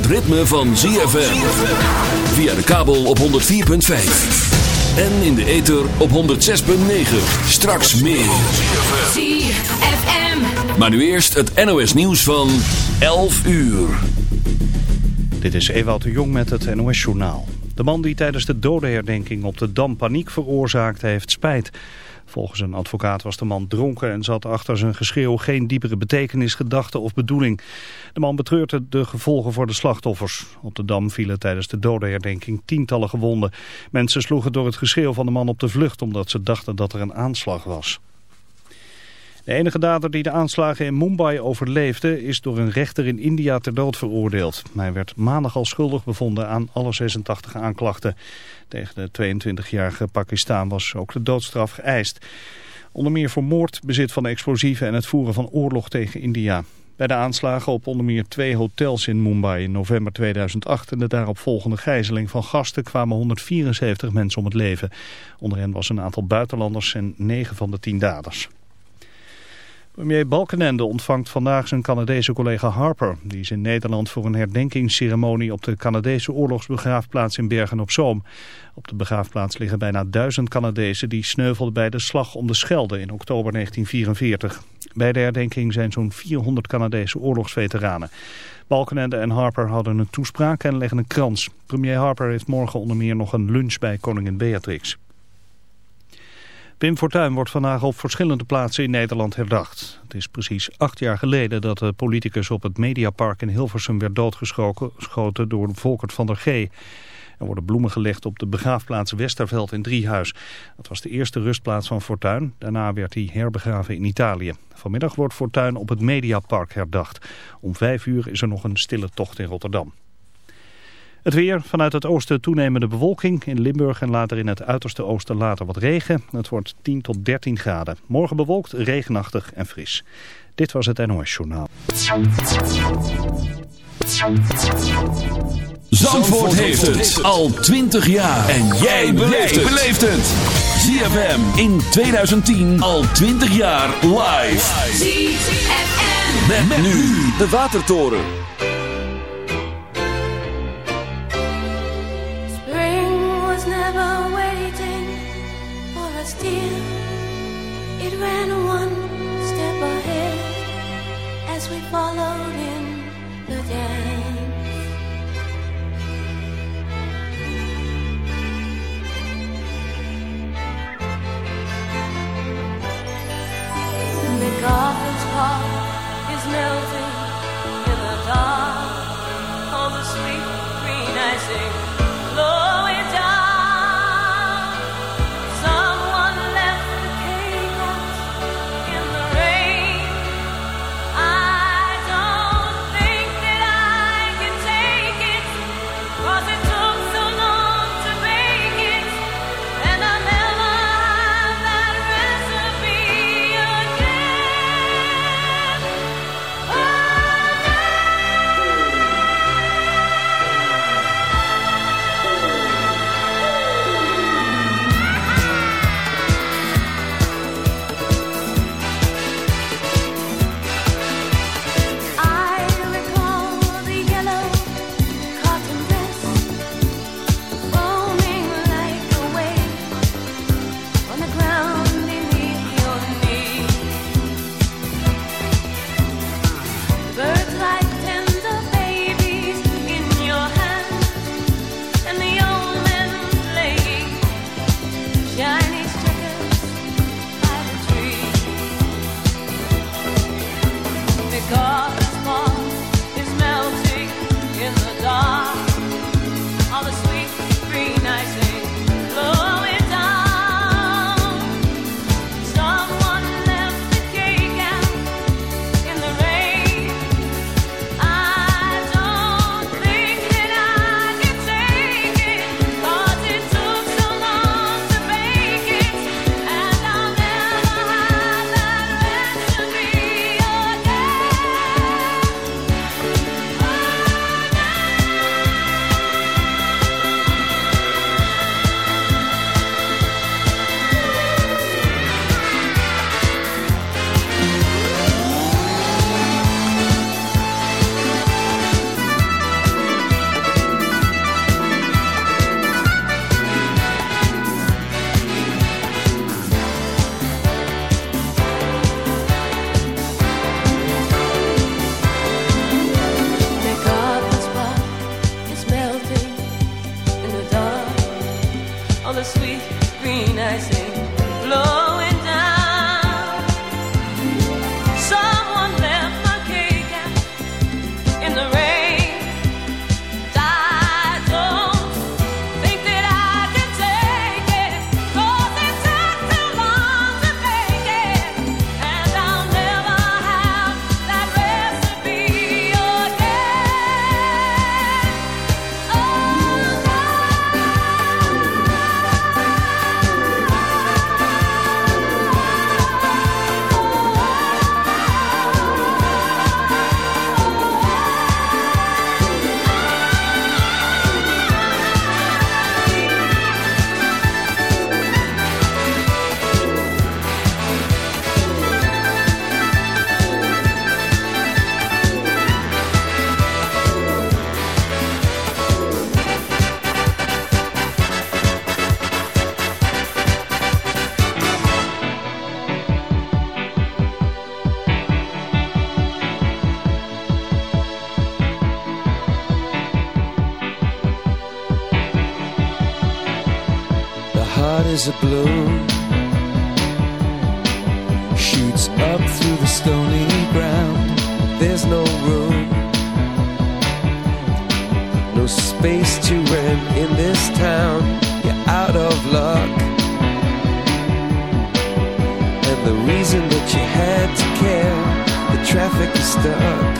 het ritme van ZFM. Via de kabel op 104.5. En in de ether op 106.9. Straks meer. ZFM. Maar nu eerst het NOS nieuws van 11 uur. Dit is Ewout de Jong met het NOS-journaal. De man die tijdens de dodenherdenking op de Dam paniek veroorzaakte heeft spijt. Volgens een advocaat was de man dronken en zat achter zijn geschreeuw geen diepere betekenis, gedachte of bedoeling. De man betreurde de gevolgen voor de slachtoffers. Op de Dam vielen tijdens de dodenherdenking tientallen gewonden. Mensen sloegen door het geschreeuw van de man op de vlucht omdat ze dachten dat er een aanslag was. De enige dader die de aanslagen in Mumbai overleefde is door een rechter in India ter dood veroordeeld. Hij werd maandag al schuldig bevonden aan alle 86 aanklachten. Tegen de 22-jarige Pakistan was ook de doodstraf geëist. Onder meer voor moord, bezit van explosieven en het voeren van oorlog tegen India. Bij de aanslagen op onder meer twee hotels in Mumbai in november 2008 en de daaropvolgende gijzeling van gasten kwamen 174 mensen om het leven. Onder hen was een aantal buitenlanders en 9 van de 10 daders. Premier Balkenende ontvangt vandaag zijn Canadese collega Harper. Die is in Nederland voor een herdenkingsceremonie op de Canadese oorlogsbegraafplaats in Bergen-op-Zoom. Op de begraafplaats liggen bijna duizend Canadezen die sneuvelden bij de slag om de Schelde in oktober 1944. Bij de herdenking zijn zo'n 400 Canadese oorlogsveteranen. Balkenende en Harper hadden een toespraak en leggen een krans. Premier Harper heeft morgen onder meer nog een lunch bij koningin Beatrix. Pim Fortuyn wordt vandaag op verschillende plaatsen in Nederland herdacht. Het is precies acht jaar geleden dat de politicus op het Mediapark in Hilversum werd doodgeschoten door Volkert van der G. Er worden bloemen gelegd op de begraafplaats Westerveld in Driehuis. Dat was de eerste rustplaats van Fortuyn. Daarna werd hij herbegraven in Italië. Vanmiddag wordt Fortuyn op het Mediapark herdacht. Om vijf uur is er nog een stille tocht in Rotterdam. Het weer, vanuit het oosten toenemende bewolking. In Limburg en later in het uiterste oosten later wat regen. Het wordt 10 tot 13 graden. Morgen bewolkt, regenachtig en fris. Dit was het NOS Journaal. Zandvoort heeft het al 20 jaar. En jij beleeft het. ZFM in 2010 al 20 jaar live. ZFM. Met, nu de Watertoren. Melting in the dark. All the sweet green icing is a blow shoots up through the stony ground. There's no room, no space to rent in this town. You're out of luck, and the reason that you had to care, the traffic is stuck,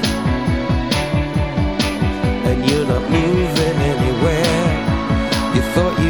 and you're not moving anywhere. You thought you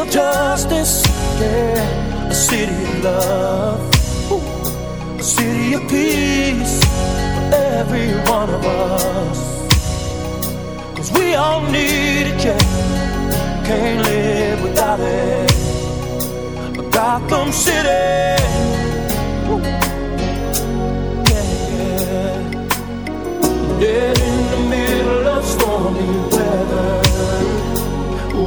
Of justice, yeah. A city of love, Ooh. a city of peace for every one of us. Cause we all need it, yeah. Can't live without it. A Gotham City. Yeah, yeah. Dead in the middle of stormy weather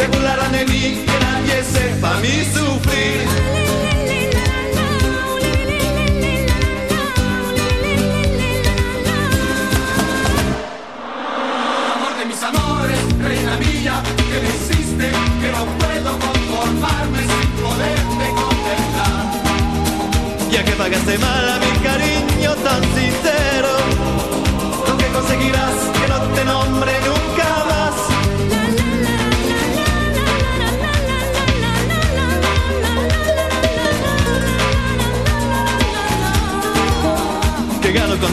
Se burlarán de mí, que nadie sepa mi sufrir. Amor de mis amores, reina mía, que me hiciste, que no puedo conformarme sin poderte contemplar. Ya que pagaste mal a mi cariño tan sincero, lo que conseguirás que no te nombre nunca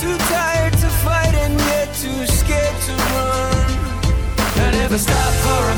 too tired to fight and yet too scared to run. I never stop for a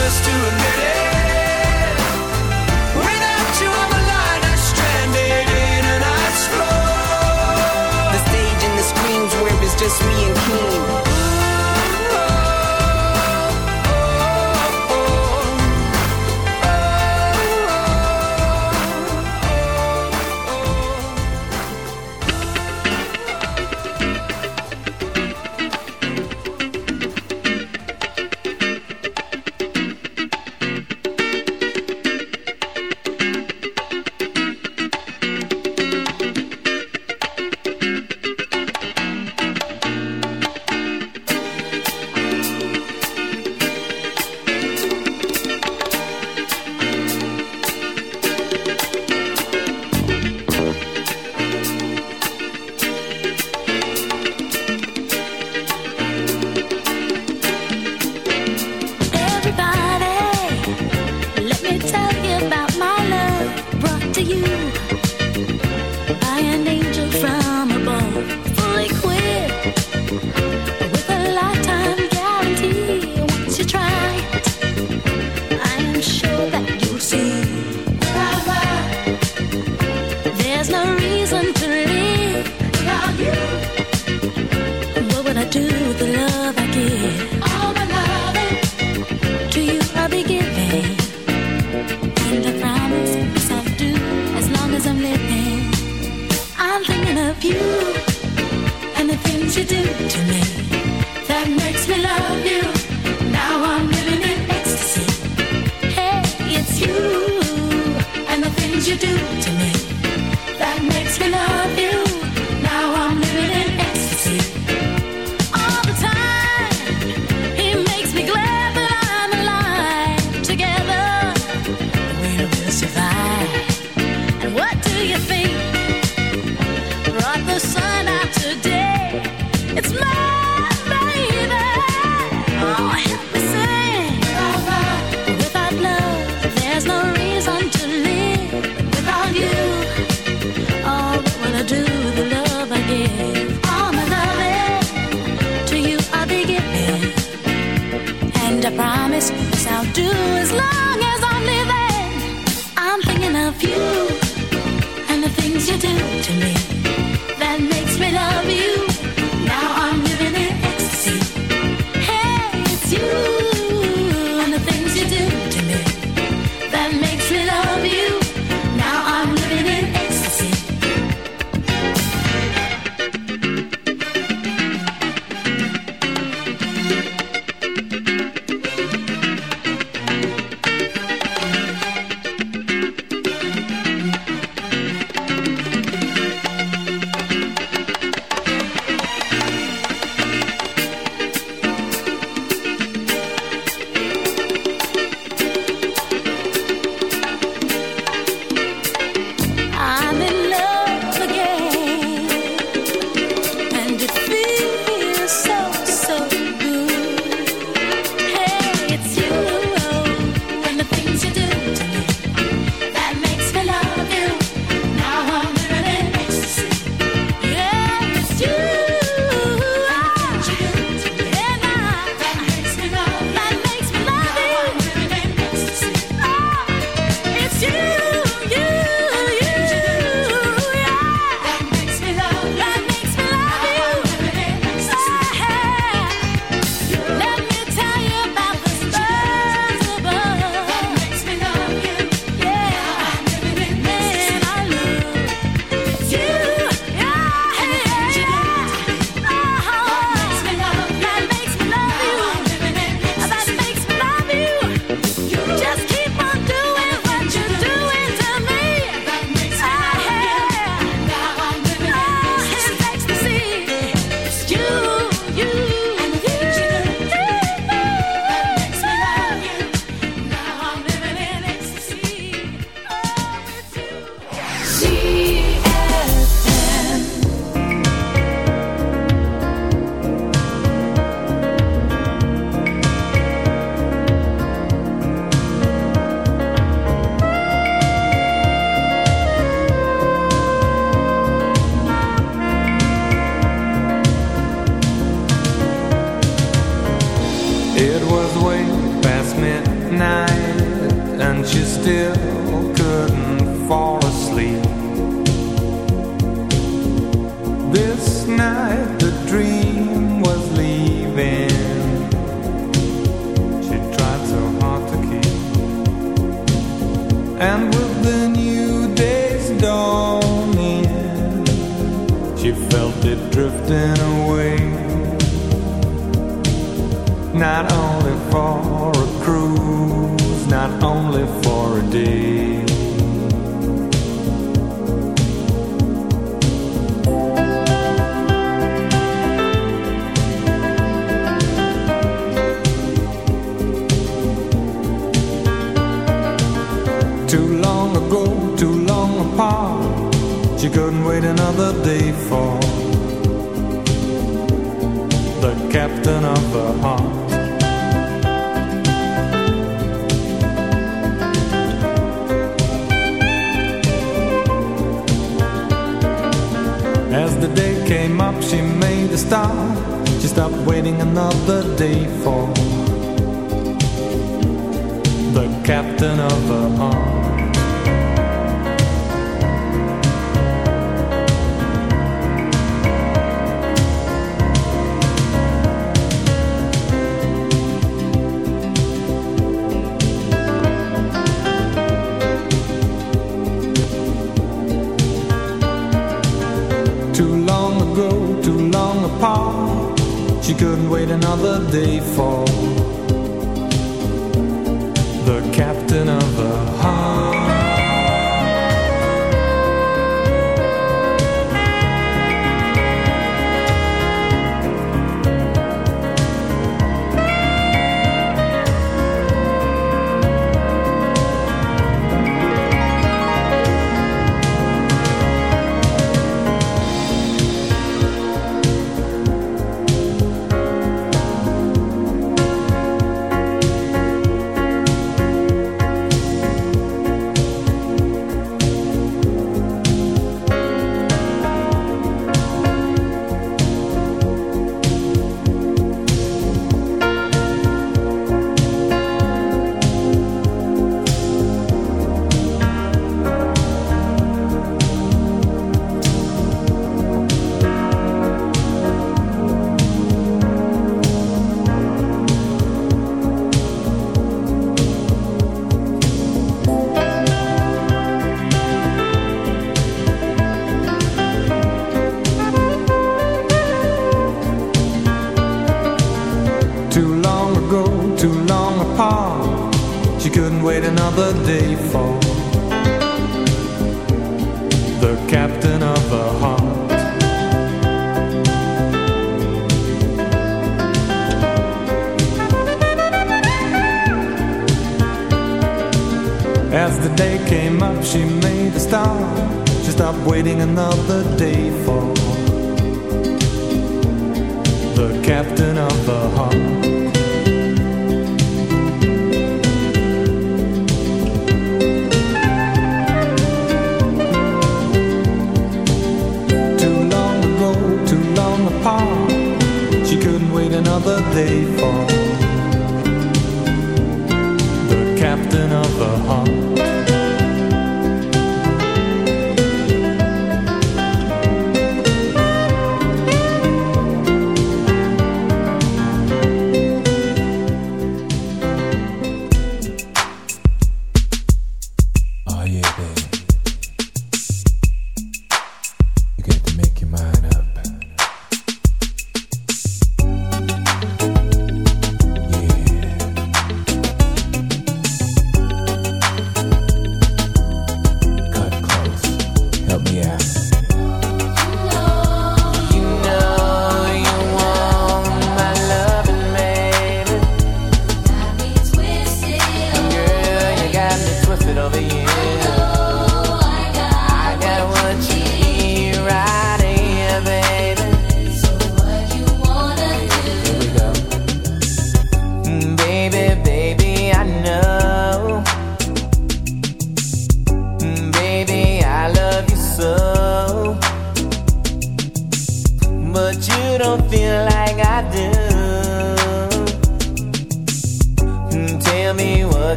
Just to admit it.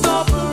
the.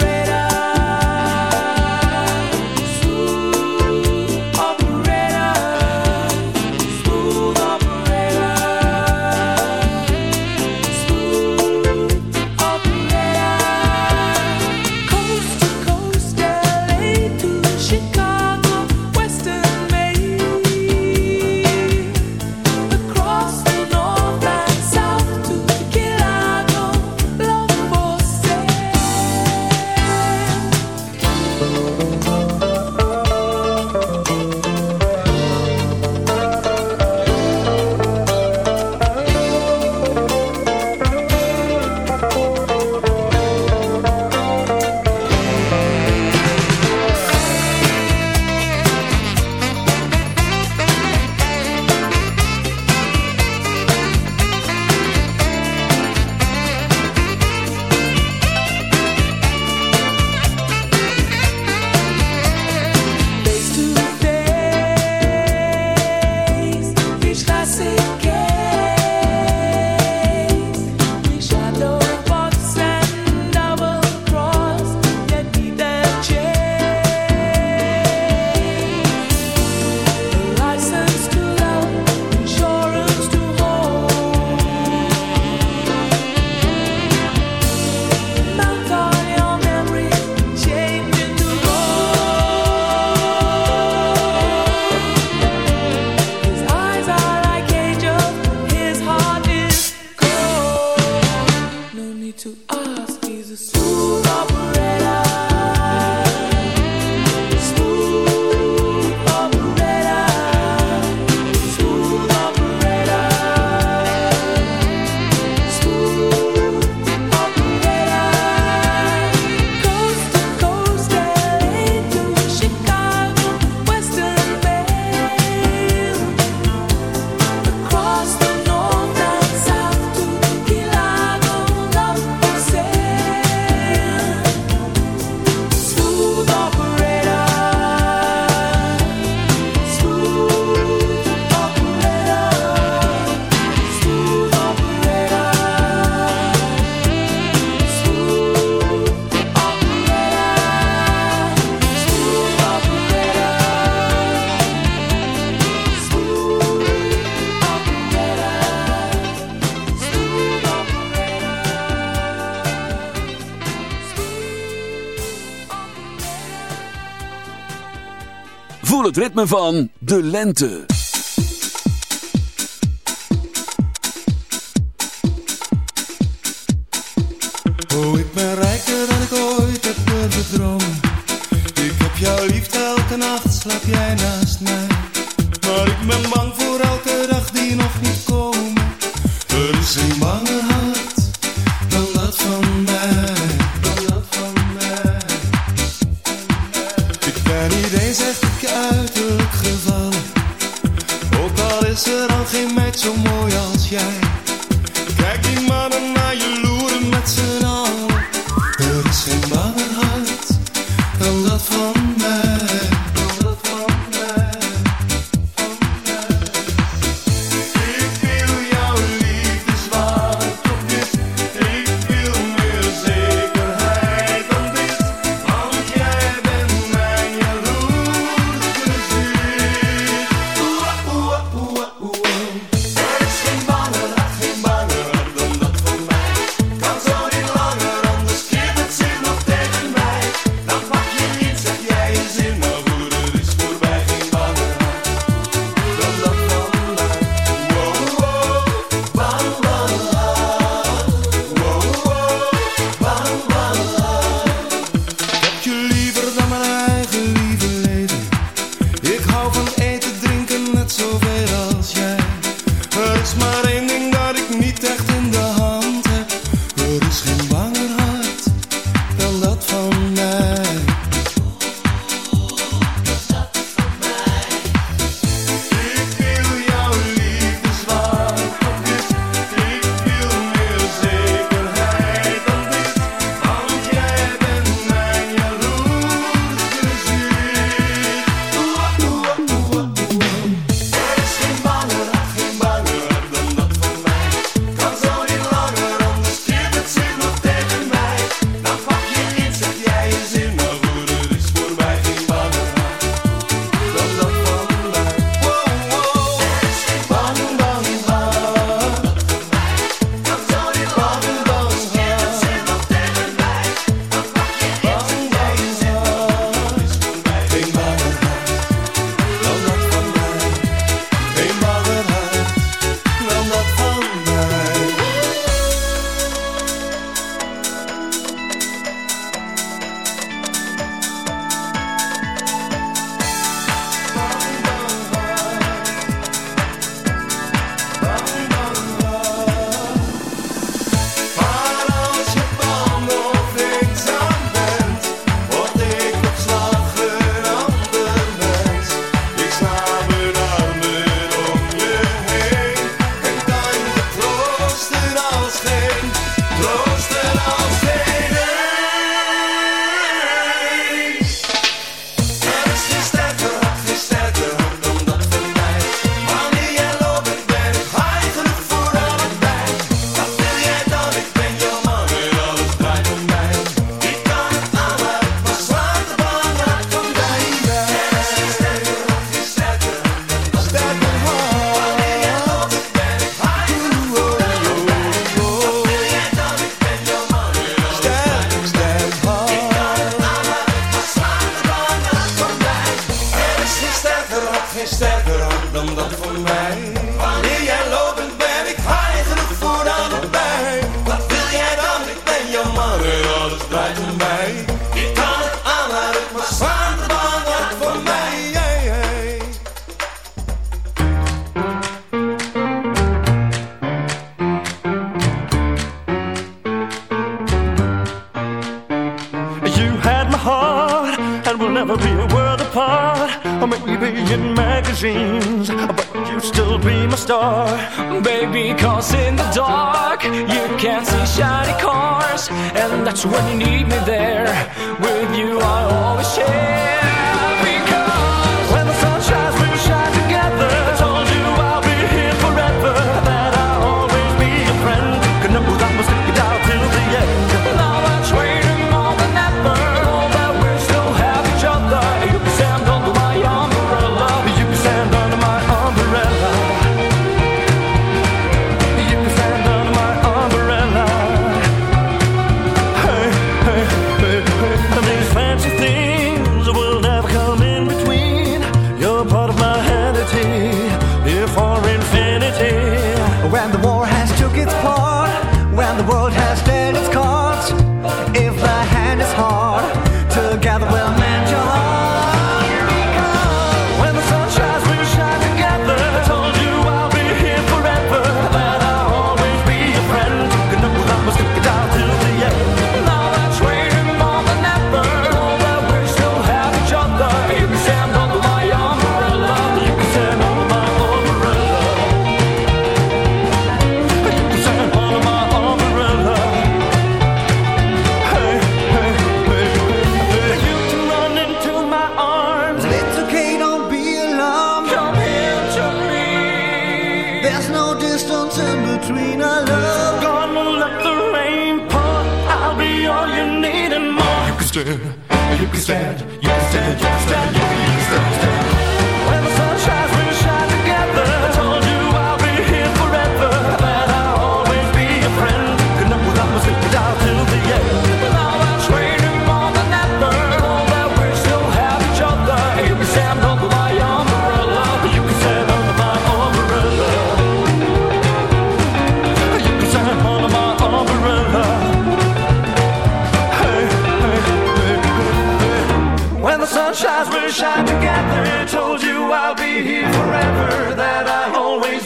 Ritme van de lente.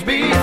be.